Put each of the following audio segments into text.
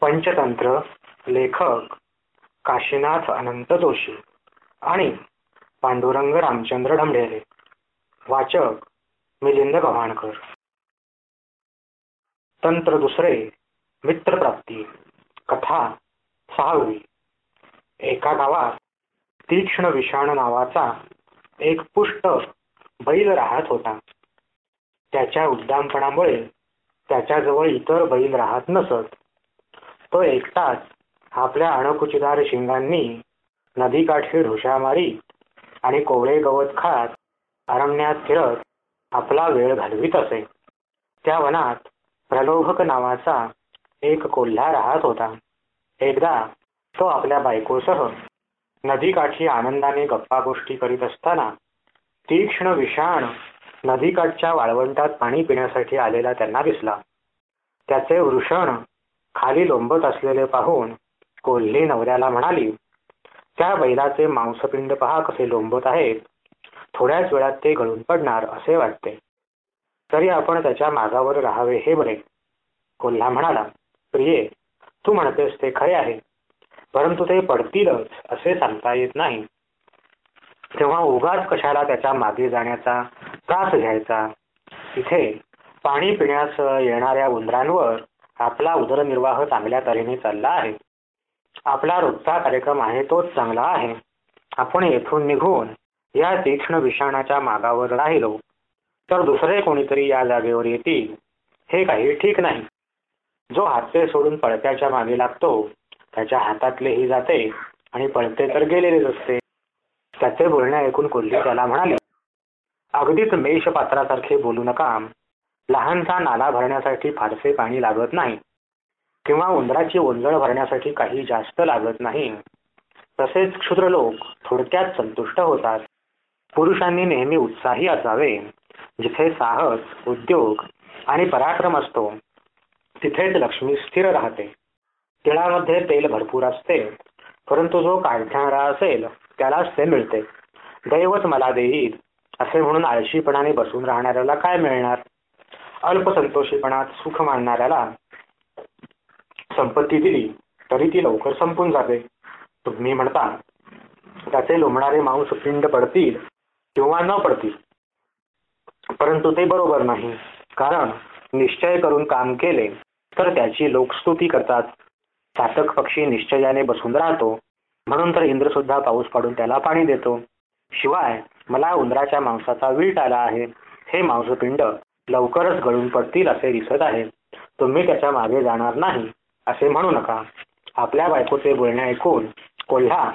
पंचतंत्र लेखक काशीनाथ अनंत जोशी आणि पांडुरंग रामचंद्र ढमढेरे. वाचक मिलिंद गव्हाणकर. तंत्र दुसरे मित्रप्राप्ती. कथा सहावी. एका गावात तीक्ष्ण विषाण नावाचा एक पुष्ट बैल राहत होता. त्याच्या उद्दामपणामुळे त्याच्याजवळ इतर बैल राहत नसत. तो एकटाच आपल्या अणकुचीदार शिंगांनी नदीकाठी ढुशा मारीत आणि कोवळे गवत खात अरण्यात फिरत आपला वेळ घालवीत असे. त्या वनात प्रलोभक नावाचा एक कोल्हा राहत होता. एकदा तो आपल्या बायकोसह नदीकाठी आनंदाने गप्पा गोष्टी करीत असताना तीक्ष्ण विषाण नदीकाठच्या वाळवंटात पाणी पिण्यासाठी आलेला त्यांना दिसला. त्याचे वृषण खाली लोंबत असलेले पाहून कोल्हे नवऱ्याला म्हणाली त्या बैलाचे मांसपिंड पहा कसे लोंबत आहेत. थोड्याच वेळात ते गळून पडणार असे वाटते. तरी आपण त्याच्या मागावर राहावे हे बरे. कोल्हा म्हणाला प्रिये तू म्हणतेस ते खरे आहे परंतु ते पडतीलच असे सांगता येत नाही. तेव्हा उगाच कशाला त्याच्यामागे जाण्याचा त्रास घ्यायचा? इथे पाणी पिण्यास येणाऱ्या उंदरांवर आपला उदरनिर्वाह चांगल्या तऱ्हेने चालला आहे. आपला रोजचा कार्यक्रम आहे तोच चांगला आहे. आपण येथून निघून या तीक्ष्ण विषाणाच्या मागावर राहिलो तर दुसरे कोणीतरी या जागेवर येतील हे काही ठीक नाही. जो हातचे सोडून पळत्याच्या मागे लागतो त्याच्या हातातलेही जाते आणि पळते तर गेलेलेच असते. त्याचे बोलणे ऐकून कोल्ही त्याला म्हणाले अगदीच मेष पात्रासारखे बोलू नका. लहानसा नाला भरण्यासाठी फारसे पाणी लागत नाही. किंवा उंदराची ओंजळ भरण्यासाठी काही जास्त लागत नाही. तसेच क्षुद्र लोक थोडक्यात संतुष्ट होतात. पुरुषांनी नेहमी उत्साही असावे. जिथे साहस उद्योग आणि पराक्रम असतो तिथेच लक्ष्मी स्थिर राहते. तिळामध्ये तेल भरपूर असते परंतु जो काढणारा असेल त्यालाच ते मिळते. दैवत मला देईल असे म्हणून आळशीपणाने बसून राहणाऱ्याला काय मिळणार? अल्पसंतोषीपणात सुख मानणाऱ्याला संपत्ती दिली तरी ती लवकर संपून जाते. तुम्ही म्हणता त्याचे लोंबणारे मांस पिंड पडतील किंवा न पडतील. परंतु ते बरोबर नाही. कारण निश्चय करून काम केले तर त्याची लोकस्तुती करतात. सातक पक्षी निश्चयाने बसून राहतो म्हणून तर इंद्र सुद्धा पाऊस पाडून त्याला पाणी देतो. शिवाय मला उंदराच्या मांसाचा वीट आला आहे. हे मांसपिंड लवकरच गळून पडतील असे दिसत आहे. तुम्ही त्याच्यामागे जाणार नाही असे म्हणू नका. आपल्या बायकोचे बोलणे ऐकून कोल्हा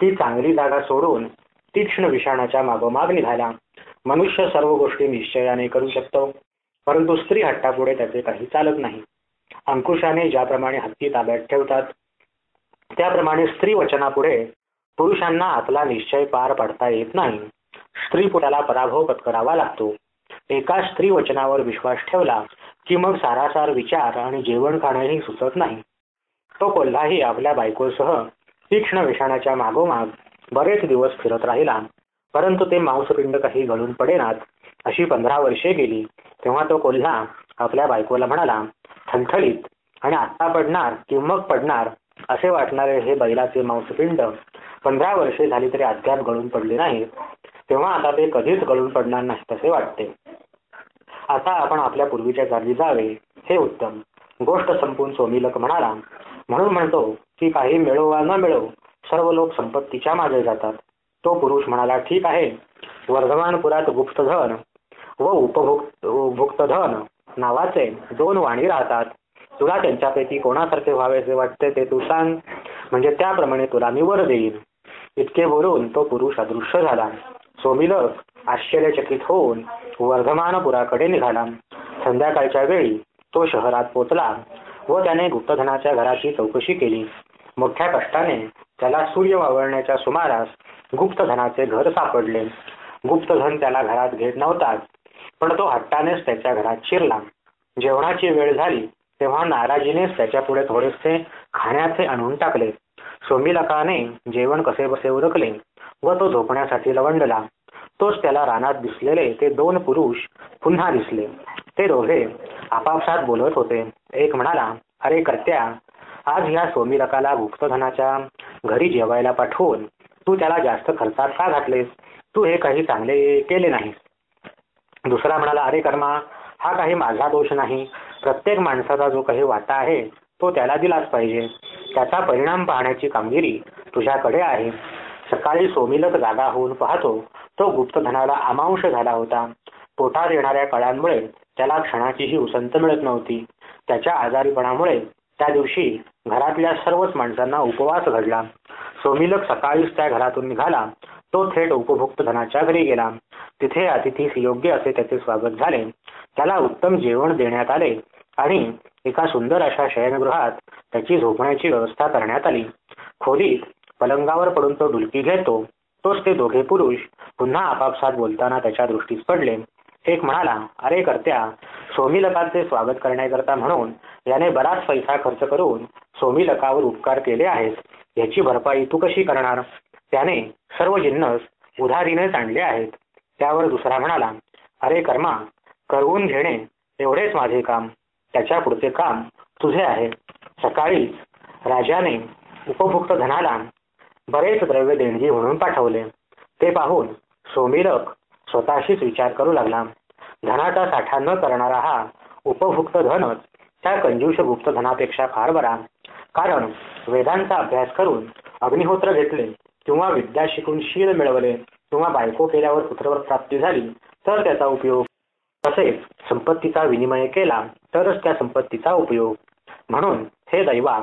ती चांगली जागा सोडून तीक्ष्ण विषाणाच्या मागोमाग निघाला. मनुष्य सर्व गोष्टी निश्चयाने करू शकतो परंतु स्त्री हट्टापुढे त्याचे काही चालत नाही. अंकुशाने ज्याप्रमाणे हत्ती ताब्यात ठेवतात त्याप्रमाणे स्त्री वचनापुढे पुरुषांना आपला निश्चय पार पडता येत नाही. स्त्री पुढ्याला पराभव पत्करावा लागतो. एका स्त्री वचनावर विश्वास ठेवला की मग सारासार विचार आणि जेवण खाणंही सुचत नाही. तो कोल्हाही आपल्या बायकोसह तीक्ष्ण विषाणाच्या मागोमाग बरेच दिवस फिरत राहिला. परंतु ते मांसपिंड काही गळून पडेनात अशी पंधरा वर्षे गेली तेव्हा तो कोल्हा आपल्या बायकोला म्हणाला थंथळीत आणि आत्ता पडणार की मग पडणार असे वाटणारे हे बैलाचे मांसपिंड पंधरा वर्षे झाली तरी अद्याप गळून पडले नाहीत. तेव्हा आता ते कधीच गळून पडणार नाही तसे वाटते. आता आपण आपल्या पूर्वीच्या जागी जावे हे उत्तम. गोष्ट संपून सोमिलक म्हणाला म्हणून म्हणतो की काही मिळो वा न मिळो सर्व लोक संपत्तीच्या मागे जातात. तो पुरुष म्हणाला ठीक आहे. वर्धमानपुरात गुप्तधन व उपभुक्त धन नावाचे दोन वाणी राहतात. तुला त्यांच्यापैकी कोणासारखे व्हावेसे वाटते ते तू सांग. म्हणजे त्याप्रमाणे तुला मी वर देईन. इतके बोलून तो पुरुष अदृश्य झाला. सोमिलक आश्चर्यचकित होऊन वर्धमानपुराकडे निघाला. संध्याकाळच्या वेळी तो शहरात पोचला व त्याने गुप्तधनाच्या घराची चौकशी केली. मोठ्या कष्टाने त्याला सूर्य वावरण्याच्या सुमारास गुप्तधनाचे घर सापडले. गुप्तधन त्याला घरात घेत नव्हताच पण तो हट्टानेच त्याच्या घरात शिरला. जेवणाची वेळ झाली तेव्हा नाराजीनेच त्याच्या पुढे थोडेसे खाण्याचे आणून टाकले. सोमिलकाने जेवण कसे बसे उरकले. व तो झोपण्यासाठी लवंडला. तोच त्याला रानात दिसलेले ते दोन पुरुष पुन्हा दिसले. ते दोघे आपापसात बोलत होते. एक म्हणाला अरे कर्त्या आज ह्या सोमिलकाला गुप्तधनाच्या घरी जेवायला पाठवून तू त्याला जास्त खर्चात का घातलेस? तू हे काही चांगले केले नाही दुसरा म्हणाला अरे कर्मा हा काही माझा दोष नाही. प्रत्येक माणसाचा जो काही वाटा आहे तो त्याला दिलाच पाहिजे. त्याचा परिणाम पाहण्याची कामगिरी तुझ्याकडे आहे. सकाळी सोमीलच जागा होऊन पाहतो तो गुप्तधनाला अमांश झाला होता. पोटात येणाऱ्या कळ्यांमुळे त्याला क्षणाचीही उसंत मिळत नव्हती. त्याच्या आजारीपणामुळे त्या दिवशी घरातल्या सर्वच माणसांना उपवास घडला. सोमिलक सकाळीच त्या घरातून निघाला. तो थेट उपभोक्त धनाच्या घरी गेला. तिथे अतिथीस योग्य असे त्याचे स्वागत झाले. त्याला उत्तम जेवण देण्यात आले आणि एका सुंदर अशा शयनगृहात त्याची झोपण्याची व्यवस्था करण्यात आली. खोलीत पलंगावर पडून तो डुलकी घेतो तोच ते दोघे पुरुष पुन्हा आपापसात बोलताना त्याच्या दृष्टीस पडले. एक म्हणाला अरे करत्या सोमिलकाचे स्वागत करण्याकरता म्हणून याने बराच पैसा खर्च करून सोमिलकावर उपकार केले आहेत. याची भरपाई तू कशी करणार? त्याने सर्व जिन्नस उधारीनेच आणले आहेत. त्यावर दुसरा म्हणाला अरे कर्मा करवून घेणे एवढेच माझे काम. त्याच्या पुढचे काम तुझे आहे. सकाळीच राजाने उपभुक्त धनाला बरेच द्रव्य देणगी म्हणून पाठवले. ते पाहून सोमिरक स्वतःशीच विचार करू लागला. धनाचा साठा न करणारा हा उपभुक्त धनच त्या कंजूष गुप्त धनापेक्षा फार बरा. कारण वेदांचा अभ्यास करून अग्निहोत्र घेतले किंवा विद्या शिकून शील मिळवले किंवा बायको केल्यावर पुत्रवर प्राप्ती झाली तर त्याचा उपयोग. तसेच संपत्तीचा विनिमय केला तरच त्या संपत्तीचा उपयोग. म्हणून हे दैवा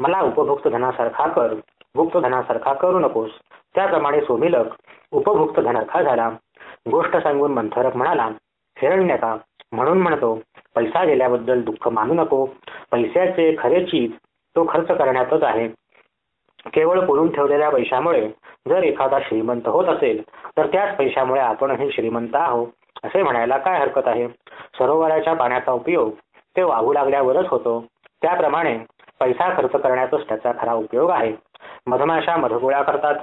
मला उपभोक्त धनासारखा कर. भुक्त धनासारखा करू नकोस. त्याप्रमाणे सोमिलक उपभुक्त धनासारखा झाला. गोष्ट सांगून मंथरक म्हणाला हिरण्यका म्हणून म्हणतो पैसा गेल्याबद्दल दुःख मानू नको. पैशाचे खरे चीज तो खर्च करण्यातच आहे. केवळ पुरून ठेवलेल्या पैशामुळे जर एखादा श्रीमंत होत असेल तर त्याच पैशामुळे आपणही श्रीमंत आहोत. असे म्हणायला काय हरकत आहे? सरोवराच्या पाण्याचा उपयोग ते वाहू लागल्यावरच होतो. त्याप्रमाणे पैसा खर्च करण्यातच त्याचा खरा उपयोग आहे. मधमाशा मधगोळ्या करतात.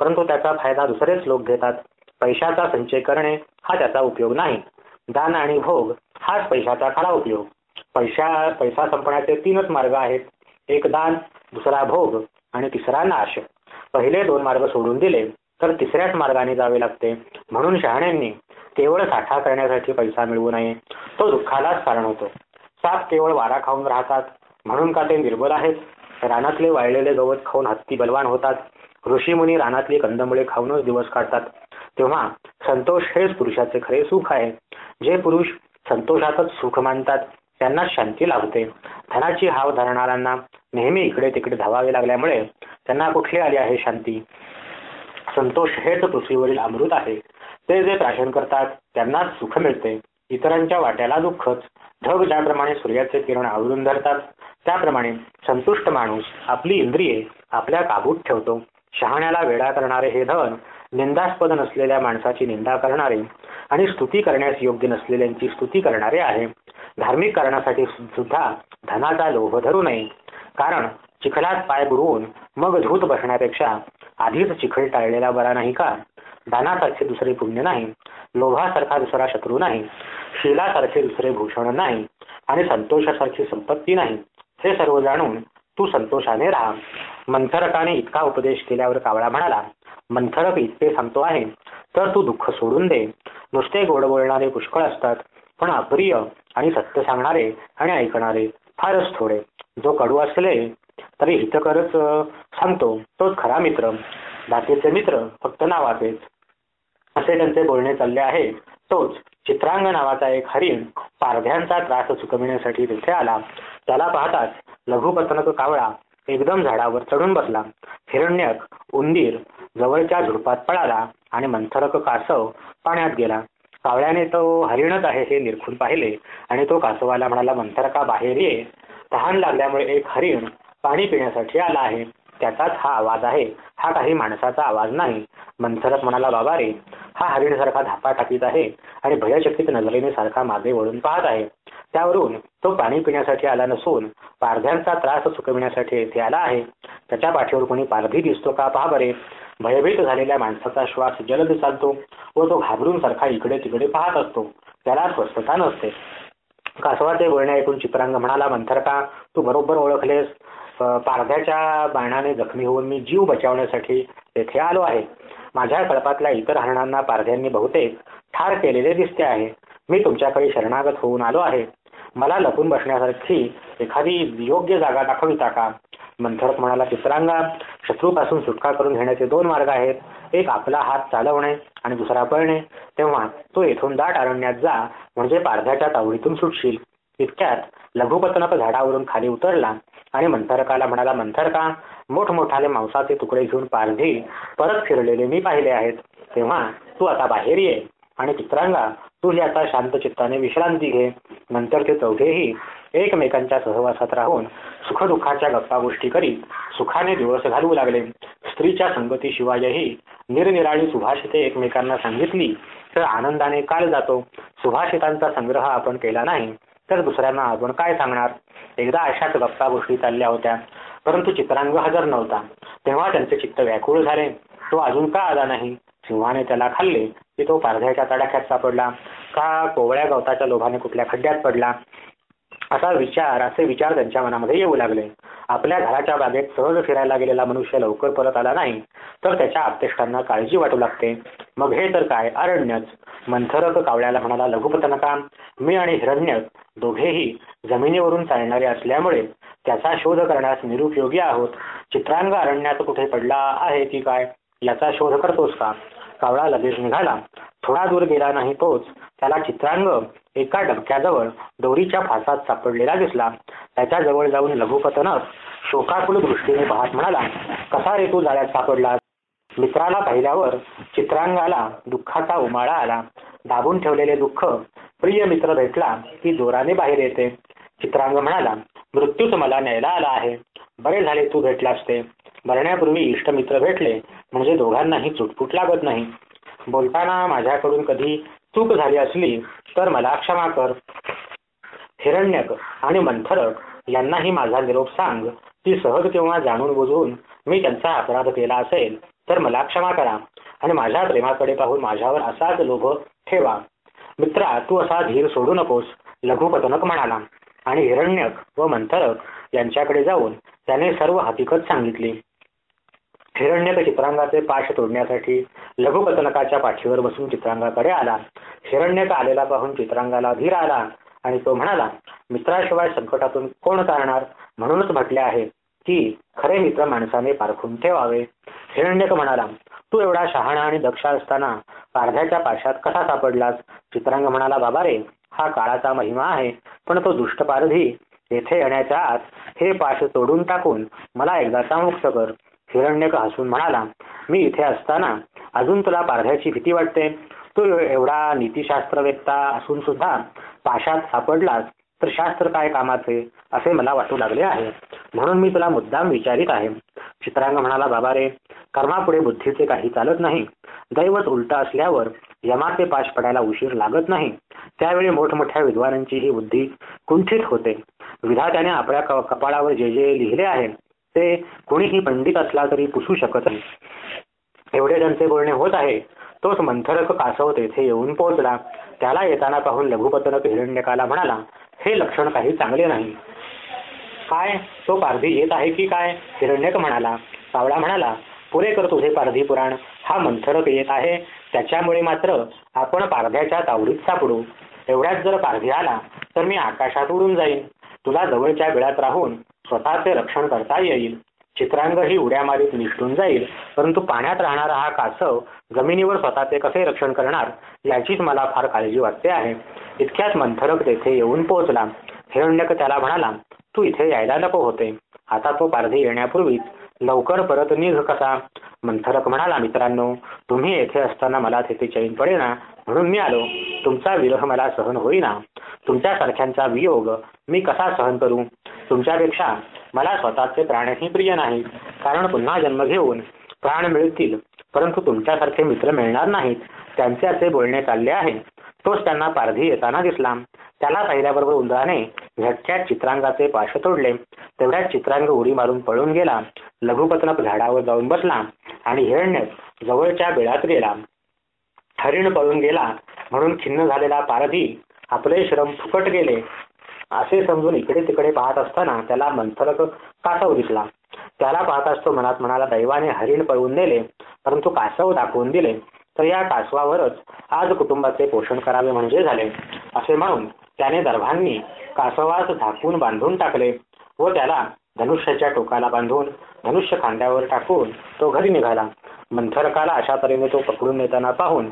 परंतु त्याचा फायदा दुसरेच लोक घेतात. पैशाचा संचय करणे हा त्याचा उपयोग नाही. दान आणि भोग हाच पैशाचा खरा उपयोग. पैशा पैसा संपण्याचे तीनच मार्ग आहेत. एक दान दुसरा भोग आणि तिसरा नाश. पहिले दोन मार्ग सोडून दिले तर तिसऱ्याच मार्गाने जावे लागते. म्हणून शहाण्यांनी केवळ साठा करण्यासाठी पैसा मिळवू नये. तो दुःखालाच कारण होतो. साप केवळ वारा खाऊन राहतात. म्हणून का ते निर्बल आहेत? रानातले वाळलेले गवत खाऊन हत्ती बलवान होतात. ऋषीमुनी रानातली कंदमुळे खाऊनच दिवस काढतात. तेव्हा संतोष हेच पुरुषाचे खरे सुख आहे. जे पुरुष संतोषातच सुख मानतात त्यांना शांती लाभते. धनाची हाव धरणाऱ्यांना नेहमी इकडे तिकडे धावावे लागल्यामुळे त्यांना कुठली आली आहे शांती? संतोष हेच पृथ्वीवरील अमृत आहे. ते जे प्राशन करतात त्यांनाच सुख मिळते. इतरांच्या वाट्याला दुःखच. ढग ज्याप्रमाणे सूर्याचे किरण आवरून धरतात त्याप्रमाणे संतुष्ट माणूस आपली इंद्रिये आपल्या काबूत ठेवतो. शहाण्याला वेडा करणारे हे धन निंदास्पद नसलेल्या माणसाची निंदा करणारे आणि स्तुती करण्यास योग्य नसलेल्यांची स्तुती करणारे आहे. धार्मिक कारणासाठी सुद्धा धनाचा लोभ धरू नये. कारण चिखलात पाय बुडवून मग धूत बसण्यापेक्षा आधीच चिखल टाळलेला बरा नाही का? दानासारखे दुसरे पुण्य नाही. लोभासारखा दुसरा शत्रू नाही. शिलासारखे दुसरे भूषण नाही. आणि संतोषासारखी संपत्ती नाही. हे सर्व जाणून तू संतोषाने राहा. मंथरकाने इतका उपदेश केल्यावर कावळा म्हणाला मंथरक इतके सांगतो आहे तर तू दुःख सोडून दे. नुसते गोड बोलणारे पुष्कळ असतात पण अप्रिय आणि सत्य सांगणारे आणि ऐकणारे फारच थोडे. जो कडू असले तरी हितकरच सांगतो तोच खरा मित्र. बाकीचे मित्र फक्त नावाचेच. असे त्यांचे बोलणे चालले आहे. तोच चित्रांग नावाचा एक हरिण पारध्यांचा त्रास चुकविण्यासाठी तिथे आला. त्याला पाहताच लघुपतनक कावळा एकदम झाडावर चढून बसला. हिरण्यक उंदीर जवळच्या झुडपात पळाला आणि मंथरक कासव पाण्यात गेला. कावळ्याने तो हरिणच आहे हे निरखून पाहिले आणि तो कासवाला म्हणाला मंथरका बाहेर ये. तहान लागल्यामुळे एक हरिण पाणी पिण्यासाठी आला आहे. त्याचाच हा आवाज आहे. हा काही माणसाचा आवाज नाही. मंथरक म्हणाला बाबा रे हा हरिणसारखा धापा टाकीत आहे आणि भयचकित नजरेने सारखा मागे वळून पाहत आहे. त्यावरून तो पाणी पिण्यासाठी आला नसून पारध्यांचा त्रास चुकविण्यासाठी येथे आला आहे. त्याच्या पाठीवर कोणी पारधी दिसतो का पहा बरे. भयभीत झालेल्या माणसाचा श्वास जलद चालतो व तो घाबरून सारखा इकडे तिकडे पाहत असतो. त्याला स्वस्थता नसते. कासवाचे बोलणे ऐकून चित्रांग म्हणाला मंथरका तू बरोबर ओळखलेस. पारध्याच्या बाणाने जखमी होऊन मी जीव बचावण्यासाठी तेथे आलो आहे. माझ्या कळपातल्या इतर हरणांना पारध्यांनी बहुतेक ठार केलेले दिसते आहे. मी तुमच्याकडे शरणागत होऊन आलो आहे. मला लपून बसण्यासारखी एखादी योग्य जागा दाखविता का? मंथरक म्हणाला चित्रांगा शत्रूपासून सुटका करून घेण्याचे दोन मार्ग आहेत. एक आपला हात चालवणे आणि दुसरा पळणे. तेव्हा तो येथून दाट अरण्यात जा म्हणजे पारध्याच्या तावडीतून सुटशील. इतक्यात लघुपतनक झाडावरून खाली उतरला आणि मंथरकाला म्हणाला मंथरका मोठमोठाले मांसाचे तुकडे घेऊन पारधी परत फिरलेले मी पाहिले आहेत. तेव्हा तू आता बाहेर ये आणि चित्रांगा तू आता शांत चित्ताने विश्रांती घे. नंतर ते चौघेही एकमेकांच्या सहवासात राहून सुखदुःखाच्या गप्पा गोष्टी करीत सुखाने दिवस घालवू लागले. स्त्रीच्या संगतीशिवायही निरनिराळी सुभाषिते एकमेकांना सांगितली तर आनंदाने काल जातो. सुभाषितांचा संग्रह आपण केला नाही तर दुसऱ्यांना आपण काय सांगणार? एकदा अशाच गप्पा गोष्टी चालल्या होत्या परंतु चित्रांग हजर नव्हता. तेव्हा त्यांचे चित्त व्याकुळ झाले. तो अजून का आला नाही? सिंहाने त्याला खाल्ले. की तो पारध्याच्या तडाख्यात सापडला का कोवळ्या गवताच्या लोभाने कुठल्या खड्ड्यात पडला? असा विचार असे विचार त्यांच्या मनामध्ये येऊ लागले. आपल्या घराच्या बागेत सहज फिरायला गेलेला मनुष्य लवकर परत आला नाही तर त्याच्या आपतेष्टांना काळजी वाटू लागते. मग हे तर काय? अरण्यच. मंथरक कावळ्याला म्हणाला लघुपतनका मी आणि हिरण्य दोघेही जमिनीवरून चालणारे असल्यामुळे त्याचा शोध करण्यास निरुपयोगी आहोत. चित्रांग अरण्यात कुठे पडला आहे की काय? याचा शोध करतोस का? कावळा लगेच निघाला. थोडा दूर गेला नाही तोच त्याला चित्रांग एका डबक्याजवळ दोरीच्या फासात सापडलेला दिसला. त्याच्याजवळ जाऊन लघुपतनक शोकाकुल दृष्टीने पाहत म्हणाला कसा रे तू जाळ्यात सापडला मित्राला पाहिल्यावर चित्रांगाला दुःखाचा उमाळा आला. दाबून ठेवलेले दुःख प्रिय मित्र भेटला की जोराने बाहेर येते. चित्रांग म्हणाला मृत्यूच मला न्यायला आला आहे. बरे झाले तू भेटलास ते. मरण्यापूर्वी इष्टमित्र भेटले म्हणजे दोघांनाही चुटपुट लागत नाही. बोलताना माझ्याकडून कधी चूक झाली असली तर मला क्षमा कर. हिरण्यक आणि मंथरक यांनाही माझा निरोप सांग. की सहज किंवा जाणून बुजवून मी त्यांचा अपराध केला असेल तर मला क्षमा करा. आणि माझ्या प्रेमाकडे पाहून माझ्यावर असाच लोभ ठेवा. मित्रा तू असा धीर सोडू नकोस लघुपतनक म्हणाला. आणि हिरण्यक व मंथरक यांच्याकडे जाऊन त्याने सर्व हकीकत सांगितली. हिरण्यक चित्रांगाचे पाश तोडण्यासाठी लघुपतनकाच्या पाठीवर बसून चित्रांगाकडे आला. हिरण्यक आलेला पाहून चित्रांगाला धीर आला आणि तो म्हणाला मित्राशिवाय संकटातून कोण काढणार म्हणूनच म्हटले आहे की खरे मित्र माणसाने पारखून ठेवावे. हिरण्यक म्हणाला तू एवढा शहाणा आणि दक्ष असताना पारध्याच्या पाशात कसा सापडलास? चित्रांग म्हणाला बाबा रे हा काळाचा महिमा आहे पण तो दुष्ट पारधी. येथे येण्याच्या आत हे पाश तोडून टाकून मला एकदाचा मुक्त कर. हिरण्यक हसून म्हणाला मी इथे असताना अजून तुला पारध्याची भीती वाटते. तू एवढा नीतिशास्त्रवेत्ता असून सुद्धा पाशात सापडलास तर शास्त्र काय कामाचे? असे मला वाटू लागले आहे. म्हणून मी तुला मुद्दाम विचारित आहे. चित्रांग म्हणाला बाबा रे कर्मापुढे बुद्धीचे काही चालत नाही. दैवत उलट असल्यावर यमाचे पाश पडायला उशीर लागत नाही. त्यावेळी मोठमोठ्या विद्वानांची ही बुद्धी कुंठित होते. विधात्याने आपल्या कपाळावर जे जे लिहिले आहे ते कोणीही पंडित असला तरी पुसू शकत नाही. एवढे त्यांचे बोलणे होत आहे तोच मंथरक कासव तेथे येऊन पोहोचला. त्याला येताना पाहून लघुपतनक हिरण्यकाला म्हणाला हे लक्षण काही चांगले नाही. काय? तो पारधी येत आहे की काय? हिरण्यक म्हणाला. सावळा म्हणाला पुरे कर तुझे पारधी पुराण. हा मंथरक येत आहे. त्याच्यामुळे मात्र आपण पारध्याच्या तावडीत सापडू. एवढ्यात जर पारधी आला तर मी आकाशात उडून जाईन. तुला जवळच्या वेळात राहून स्वतःचे रक्षण करता येईल. चित्रांग ही उड्या मारीत निसटून जाईल. परंतु पाण्यात राहणारा हा कासव जमिनीवर स्वतःचे कसे रक्षण करणार याचीच मला फार काळजी वाटते आहे. इतक्यात मंथरक तेथे येऊन पोहोचला. हिरण्यक त्याला म्हणाला तू इथे यायला नको होते. आता तो पारधी येण्यापूर्वीच लवकर परत निघ कसा? मंथरक म्हणाला मित्रांनो तुम्ही येथे असताना मला तेथे चैन पडेना. म्हणून मी आलो. तुमचा विरह मला सहन होईना. तुमच्यासारख्यांचा वियोग मी कसा सहन करू? तुमच्यापेक्षा मला स्वतःचे प्राणही प्रिय नाहीत. कारण पुन्हा जन्म घेऊन प्राण मिळतील. परंतु तुमच्यासारखे मित्र मिळणार नाहीत. त्यांचे असे बोलणे चालले आहे. तोच त्यांना पारधी येताना दिसला. त्याला पाहिल्याबरोबर उंदराने झटक्यात चित्रांगाचे पाश तोडले. तेवढ्यात चित्रांग उडी मारून पळून गेला. लघुपत्रक झाडावर जाऊन बसला आणि हिरण्य जवळच्या बिळात गेला. हरिण पळून गेला. म्हणून खिन्न झालेला पारधी आपले श्रम फुकट गेले. असे समजून इकडे तिकडे पाहत असताना त्याला मंथरक कासव दिसला. त्याला पाहताच तो मनात म्हणाला दैवाने हरिण पळवून नेले परंतु कासव दाखवून दिले तर या कासवावरच आज कुटुंबाचे पोषण करावे म्हणजे झाले. असे म्हणून त्याने दर्भांनी कासवास झाकून बांधून टाकले व त्याला धनुष्याच्या टोकाला बांधून धनुष्य खांद्यावर टाकून तो घरी निघाला. मंथरकाला अशा तऱ्हेने तो पकडून नेताना पाहून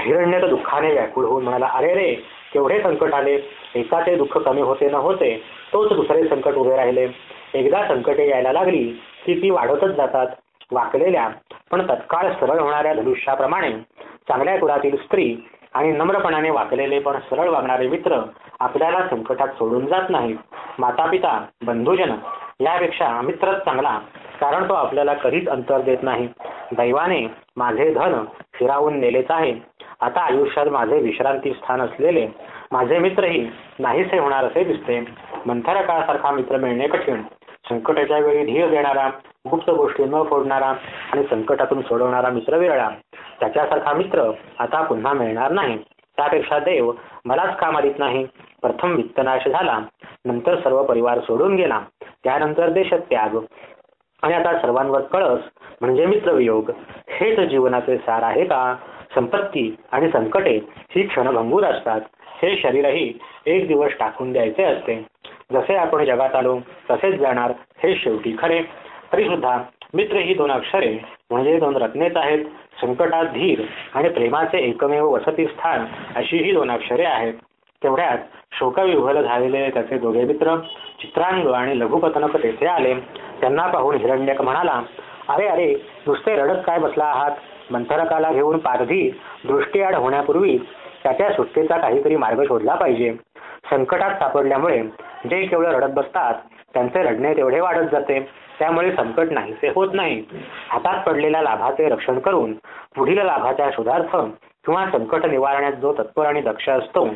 हिरण्य दुःखाने व्याकुळ होऊन म्हणाला अरे रे केवढे संकट आले? एका ते दुःख कमी होते न होते तोच दुसरे संकट उभे राहिले. एकदा संकटे यायला लागली की ती वाढतच जातात. वाकलेल्या पण तत्काळ सरळ होणाऱ्या धनुष्याप्रमाणे चांगल्या कुळातील स्त्री आणि नम्रपणाने वाकलेले पण सरळ वागणारे मित्र आपल्याला संकटात सोडून जात नाहीत. माता पिता बंधुजन यापेक्षा मित्रच चांगला कारण तो आपल्याला कधीच अंतर देत नाही. दैवाने माझे धन फिरावून नेलेच आहे. आता आयुष्यात माझे विश्रांती स्थान असलेले माझे मित्रही नाहीसे होणार असे दिसते. मंथरकासारखा मित्र मिळणे कठीण. संकटाच्या वेळी धीर देणारा गुप्त गोष्टी न फोडणारा आणि संकटातून सोडवणारा मित्र विरळा त्याच्यासारखा मित्र आता पुन्हा मिळणार नाही. त्यापेक्षा देव मलाच काम आलीत नाही. प्रथम वित्तनाश झाला नंतर सर्व परिवार सोडून गेला. त्यानंतर देशत्याग आणि आता सर्वांवर कळस म्हणजे मित्रवियोग. हेच जीवनाचे सार आहे का? संपत्ती आणि संकटे ही क्षणभंगूर असतात. हे शरीरही एक दिवस टाकून द्यायचे असते. जसे आपण जगात आलो तसेच जाणार हे शेवटी खरे. तरी सुद्धा मित्र ही दोन अक्षरे म्हणजे दोन रत्नेच आहेत संकटात धीर आणि प्रेमाचे एकमेव वसती स्थान अशी ही दोन अक्षरे आहेत. तेवढ्यात शोकविव्हल झालेले त्याचे दोघे मित्र चित्रांग आणि लघुपतनक तेथे आले. त्यांना पाहून हिरण्यक म्हणाला अरे अरे नुसते रडत काय बसला आहात? मंथरकाला घेऊन पारधी दृष्टीआड होण्यापूर्वी त्याच्या सुटकेचा काहीतरी मार्ग शोधला पाहिजे. संकटात सापडल्यामुळे जे केवळ रडत बसतात त्यांचे रडणे तेवढे वाढत जाते. त्यामुळे संकट नाहीसे होत नाही. हातात पडलेल्या लाभाचे रक्षण करून पुढील लाभाच्या शोधार्थ किंवा संकट निवारण्यात जो तत्पर आणि दक्ष असतो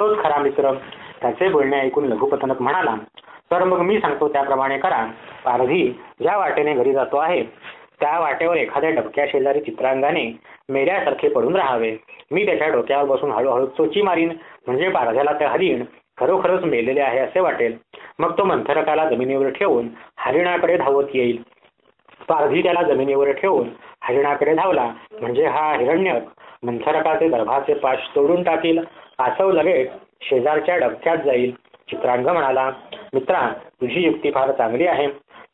तोच खरा मित्र. त्याचे बोलणे ऐकून लघुपथनक म्हणाला तर मग मी सांगतो त्याप्रमाणे करा. पारधी ज्या वाटेने घरी जातो आहे त्या वाटेवर एखाद्या डबक्या शेजारी चित्रांगाने मेल्यासारखे पडून राहावे. मी त्याच्या डोक्यावर बसून हळूहळू चोची मारीन. म्हणजे पारध्याला त्या हरीण खरोखरच मेलेले आहे असे वाटेल. मग तो मंथरकाला जमिनीवर ठेवून हरिणाकडे धावत येईल. पारधी त्याला जमिनीवर ठेवून हरिणाकडे धावला. म्हणजे हा हिरण्य मंथरकाचे गर्भाचे पाश तोडून टाकील. आसव लगेच शेजारच्या डबक्यात जाईल. चित्रांग म्हणाला मित्रा तुझी युक्ती फार चांगली आहे.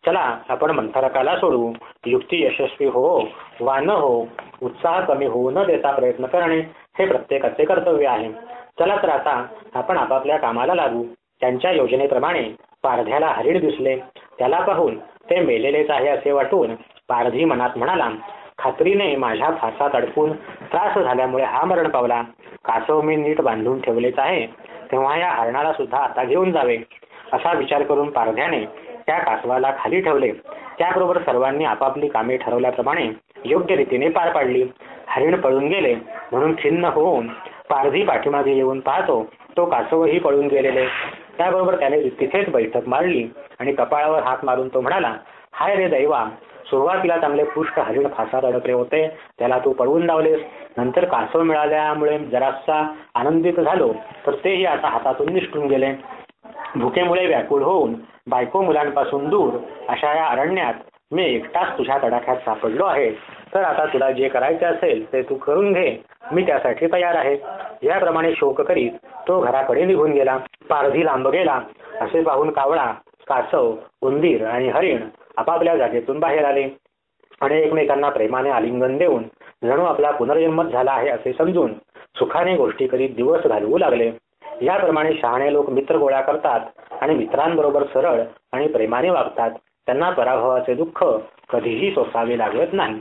चला आपण मंथरकाला सोडू. युक्ती यशस्वी हो वा न हो. उत्साह कमी होऊ न देता प्रयत्न करणे हे प्रत्येकाचे कर्तव्य आहे. चला तर आता आपण आपापल्या कामाला लागू. त्यांच्या योजनेप्रमाणे पारध्याला हरिण दिसले. त्याला पाहून ते मेलेलेच आहे असे वाटून पारधी मनात म्हणाला खात्रीने माझ्या फासात अडकून त्रास झाल्यामुळे हा मरण पावला. कासव मी नीट बांधून ठेवलेच आहे. तेव्हा या हरणाला सुद्धा आता घेऊन जावे. असा विचार करून पारध्याने त्या कासवाला खाली ठेवले. त्याबरोबर सर्वांनी आपापली कामे ठरवल्याप्रमाणे योग्य रीतीने पार पाडली. हरिण पळून गेले म्हणून खिन्न होऊन पारधी पाठीमागे येऊन पाहतो तो कासवही पळून गेलेले. त्याबरोबर त्याने तिथेच बैठक मारली आणि कपाळावर हात मारून तो म्हणाला हाय रे दैवा सुरुवातीला चांगले पुष्ट हरिण फासात अडकले होते त्याला तू पळवून लावलेस. नंतर कासव मिळाल्यामुळे जरासा आनंदित झालो तर तेही आता हातातून निष्ठून गेले. भुकेमुळे व्याकुळ होऊन बायको मुलांपासून दूर अशा या अरण्यात मी एकटाच तुझ्या तडाख्यात सापडलो आहे. तर आता तुला जे करायचे असेल ते तू करून घे. मी त्यासाठी तयार आहे. याप्रमाणे शोक करीत तो घराकडे निघून गेला. पारधी लांब गेला. असे पाहून कावळा कासव उंदीर आणि हरिण आपापल्या जागेतून बाहेर आले. आणि एकमेकांना प्रेमाने आलिंगन देऊन जणू आपला पुनर्जन्मत झाला आहे असे समजून सुखाने गोष्टी करीत दिवस घालवू लागले. याप्रमाणे शहाणे लोक मित्र गोळा करतात आणि मित्रांबरोबर सरळ आणि प्रेमाने वागतात. त्यांना पराभवाचे दुःख कधीही सोसावे लागत नाही.